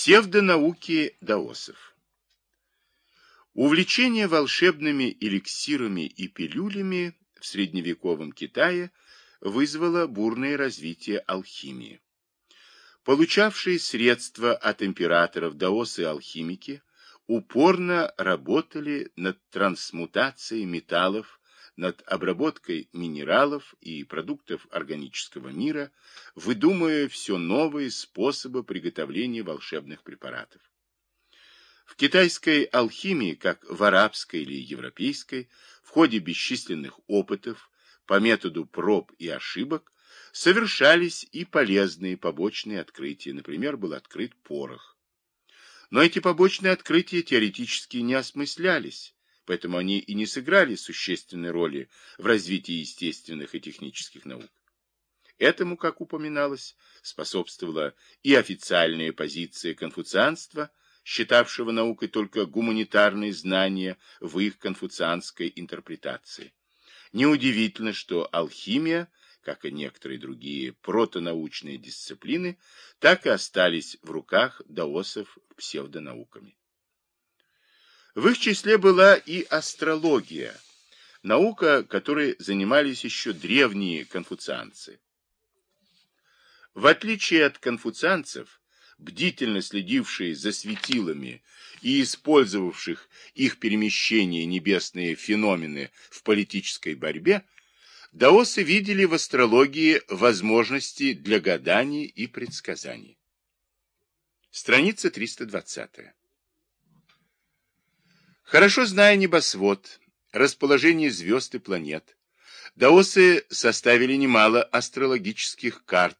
Псевдонауки даосов Увлечение волшебными эликсирами и пилюлями в средневековом Китае вызвало бурное развитие алхимии. Получавшие средства от императоров даосы-алхимики упорно работали над трансмутацией металлов над обработкой минералов и продуктов органического мира, выдумывая все новые способы приготовления волшебных препаратов. В китайской алхимии, как в арабской или европейской, в ходе бесчисленных опытов по методу проб и ошибок совершались и полезные побочные открытия. Например, был открыт порох. Но эти побочные открытия теоретически не осмыслялись, поэтому они и не сыграли существенной роли в развитии естественных и технических наук. Этому, как упоминалось, способствовала и официальная позиция конфуцианства, считавшего наукой только гуманитарные знания в их конфуцианской интерпретации. Неудивительно, что алхимия, как и некоторые другие протонаучные дисциплины, так и остались в руках даосов псевдонауками. В их числе была и астрология, наука, которой занимались еще древние конфуцианцы. В отличие от конфуцианцев, бдительно следившие за светилами и использовавших их перемещение небесные феномены в политической борьбе, даосы видели в астрологии возможности для гаданий и предсказаний. Страница 320. Хорошо зная небосвод, расположение звезд и планет, даосы составили немало астрологических карт,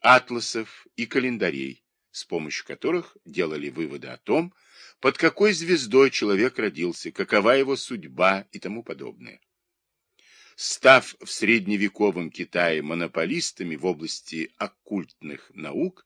атласов и календарей, с помощью которых делали выводы о том, под какой звездой человек родился, какова его судьба и тому подобное. Став в средневековом Китае монополистами в области оккультных наук,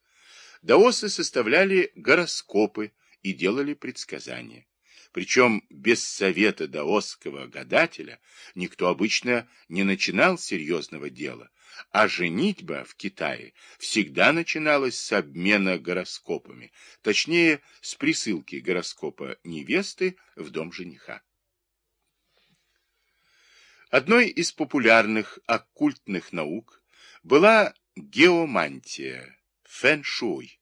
даосы составляли гороскопы и делали предсказания. Причем без совета даосского гадателя никто обычно не начинал серьезного дела, а женитьба в Китае всегда начиналась с обмена гороскопами, точнее, с присылки гороскопа невесты в дом жениха. Одной из популярных оккультных наук была геомантия, фэн-шуй.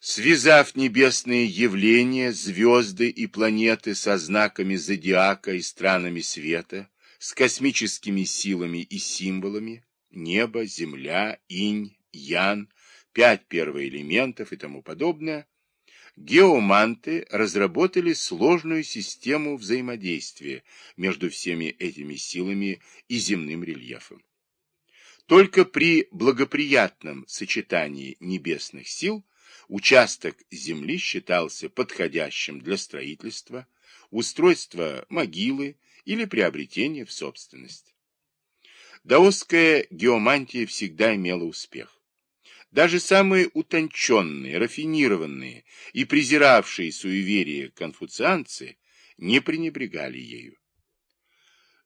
Связав небесные явления, звезды и планеты со знаками зодиака и странами света, с космическими силами и символами, небо, земля, инь, ян, пять первоэлементов и тому подобное, геоманты разработали сложную систему взаимодействия между всеми этими силами и земным рельефом. Только при благоприятном сочетании небесных сил Участок земли считался подходящим для строительства, устройства могилы или приобретения в собственность. Даосская геомантия всегда имела успех. Даже самые утонченные, рафинированные и презиравшие суеверия конфуцианцы не пренебрегали ею.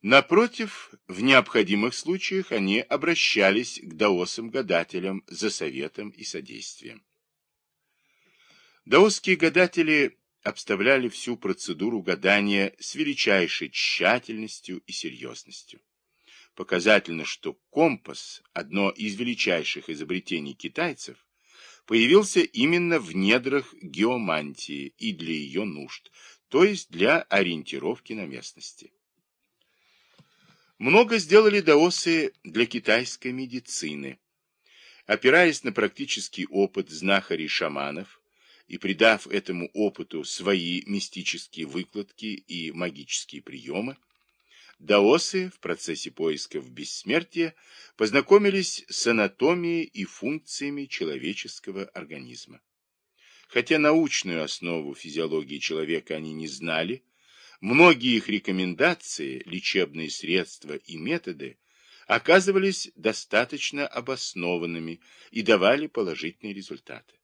Напротив, в необходимых случаях они обращались к даосам-гадателям за советом и содействием. Даосские гадатели обставляли всю процедуру гадания с величайшей тщательностью и серьезностью. Показательно, что компас, одно из величайших изобретений китайцев, появился именно в недрах геомантии и для ее нужд, то есть для ориентировки на местности. Много сделали даосы для китайской медицины. Опираясь на практический опыт знахарей-шаманов, и придав этому опыту свои мистические выкладки и магические приемы, даосы в процессе поисков бессмертия познакомились с анатомией и функциями человеческого организма. Хотя научную основу физиологии человека они не знали, многие их рекомендации, лечебные средства и методы оказывались достаточно обоснованными и давали положительные результаты.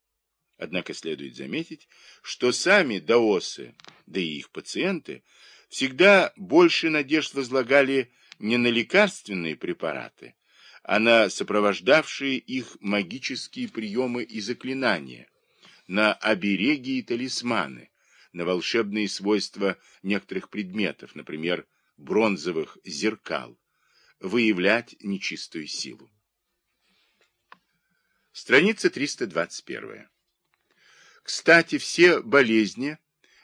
Однако следует заметить, что сами даосы, да и их пациенты, всегда больше надежд возлагали не на лекарственные препараты, а на сопровождавшие их магические приемы и заклинания, на обереги и талисманы, на волшебные свойства некоторых предметов, например, бронзовых зеркал, выявлять нечистую силу. Страница 321. Кстати, все болезни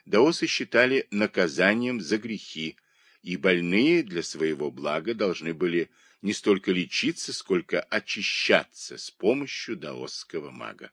даосы считали наказанием за грехи, и больные для своего блага должны были не столько лечиться, сколько очищаться с помощью даосского мага.